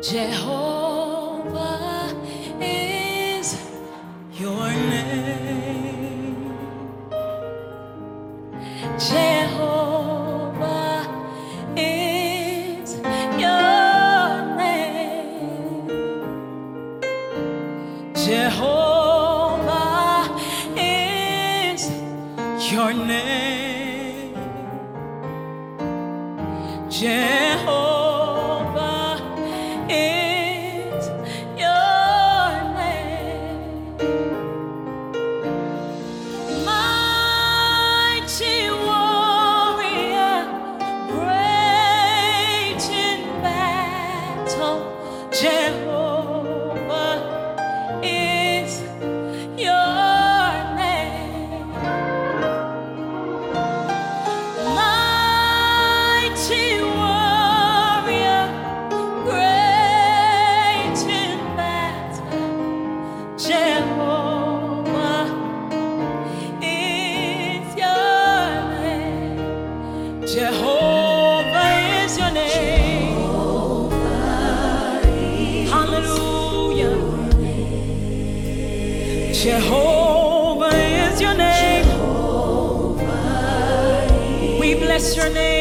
Jehovah is your name. Jehovah is your name. Jehovah is your name. Jehovah Jehovah is your name. We bless your name.